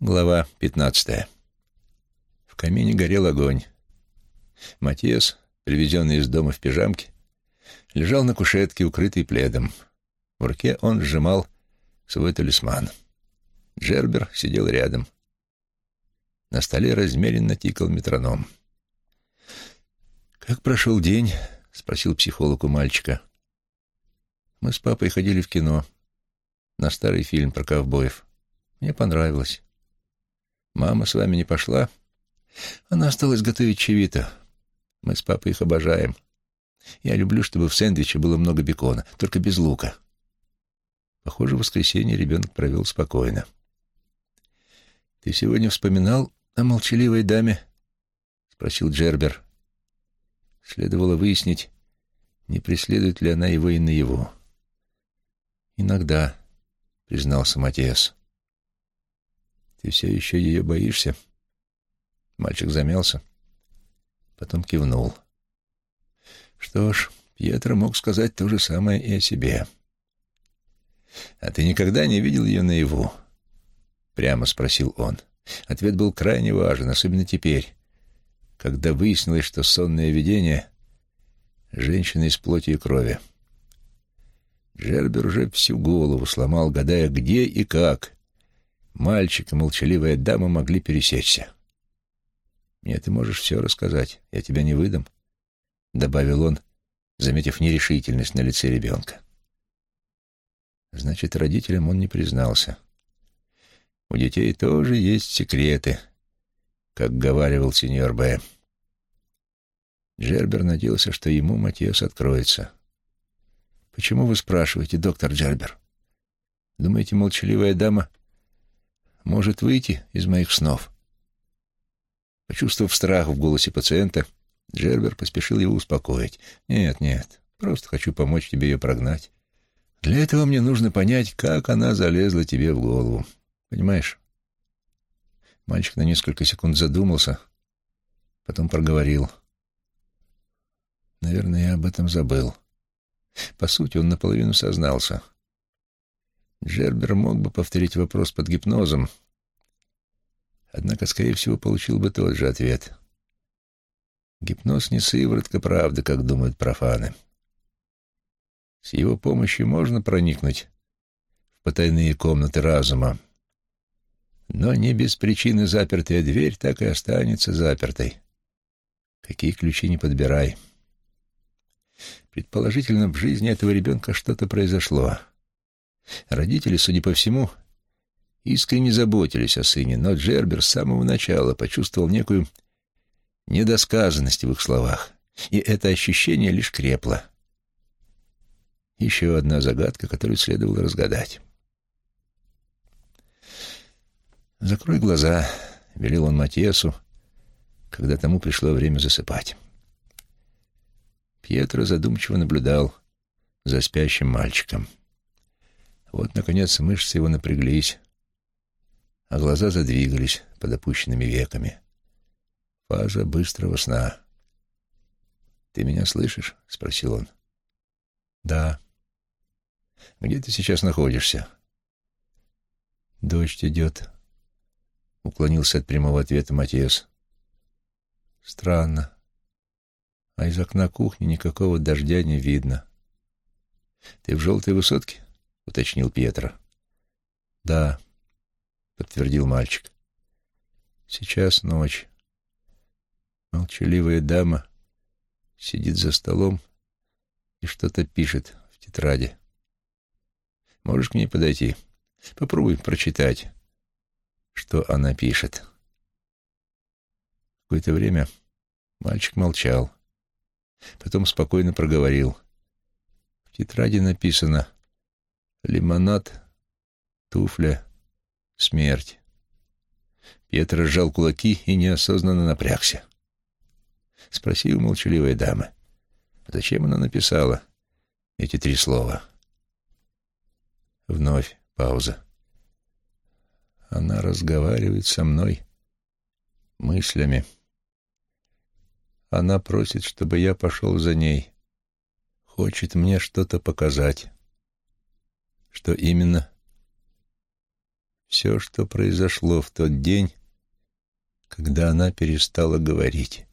Глава пятнадцатая. В камине горел огонь. Матиас, привезенный из дома в пижамке, лежал на кушетке, укрытый пледом. В руке он сжимал свой талисман. Джербер сидел рядом. На столе размеренно тикал метроном. «Как прошел день?» — спросил психолог у мальчика. «Мы с папой ходили в кино на старый фильм про ковбоев. Мне понравилось. Мама с вами не пошла?» Она осталась готовить чевито. Мы с папой их обожаем. Я люблю, чтобы в сэндвиче было много бекона, только без лука. Похоже, в воскресенье ребенок провел спокойно. «Ты сегодня вспоминал о молчаливой даме?» — спросил Джербер. Следовало выяснить, не преследует ли она его и наяву. «Иногда», — признался Матиас. «Ты все еще ее боишься?» Мальчик замялся, потом кивнул. Что ж, Пьетро мог сказать то же самое и о себе. «А ты никогда не видел ее наяву?» — прямо спросил он. Ответ был крайне важен, особенно теперь, когда выяснилось, что сонное видение — женщина из плоти и крови. Джербер уже всю голову сломал, гадая, где и как мальчик и молчаливая дама могли пересечься. «Мне ты можешь все рассказать, я тебя не выдам», — добавил он, заметив нерешительность на лице ребенка. Значит, родителям он не признался. У детей тоже есть секреты, как говаривал сеньор Б. Джербер надеялся, что ему Матиас откроется. «Почему вы спрашиваете, доктор Джербер? Думаете, молчаливая дама может выйти из моих снов?» Почувствовав страх в голосе пациента, Джербер поспешил его успокоить. «Нет, нет, просто хочу помочь тебе ее прогнать. Для этого мне нужно понять, как она залезла тебе в голову. Понимаешь?» Мальчик на несколько секунд задумался, потом проговорил. «Наверное, я об этом забыл». По сути, он наполовину сознался. Джербер мог бы повторить вопрос под гипнозом, Однако, скорее всего, получил бы тот же ответ. Гипноз не сыворотка правды, как думают профаны. С его помощью можно проникнуть в потайные комнаты разума, но не без причины запертая дверь так и останется запертой. Какие ключи не подбирай. Предположительно, в жизни этого ребенка что-то произошло. Родители, судя по всему, искренне заботились о сыне, но Джербер с самого начала почувствовал некую недосказанность в их словах, и это ощущение лишь крепло. Еще одна загадка, которую следовало разгадать. «Закрой глаза», — велел он Матиасу, когда тому пришло время засыпать. Пьетро задумчиво наблюдал за спящим мальчиком. Вот, наконец, мышцы его напряглись, а глаза задвигались под опущенными веками. Фаза быстрого сна. «Ты меня слышишь?» — спросил он. «Да». «Где ты сейчас находишься?» «Дождь идет», — уклонился от прямого ответа Матиас. «Странно. А из окна кухни никакого дождя не видно». «Ты в желтой высотке?» — уточнил Пьетро. «Да». — подтвердил мальчик. «Сейчас ночь. Молчаливая дама сидит за столом и что-то пишет в тетради. Можешь к ней подойти? Попробуй прочитать, что она пишет». Какое-то время мальчик молчал. Потом спокойно проговорил. В тетради написано «Лимонад, туфля, Смерть. Пьетро сжал кулаки и неосознанно напрягся. Спроси у молчаливой дамы, зачем она написала эти три слова. Вновь пауза. Она разговаривает со мной мыслями. Она просит, чтобы я пошел за ней. Хочет мне что-то показать. Что именно? Все, что произошло в тот день, когда она перестала говорить.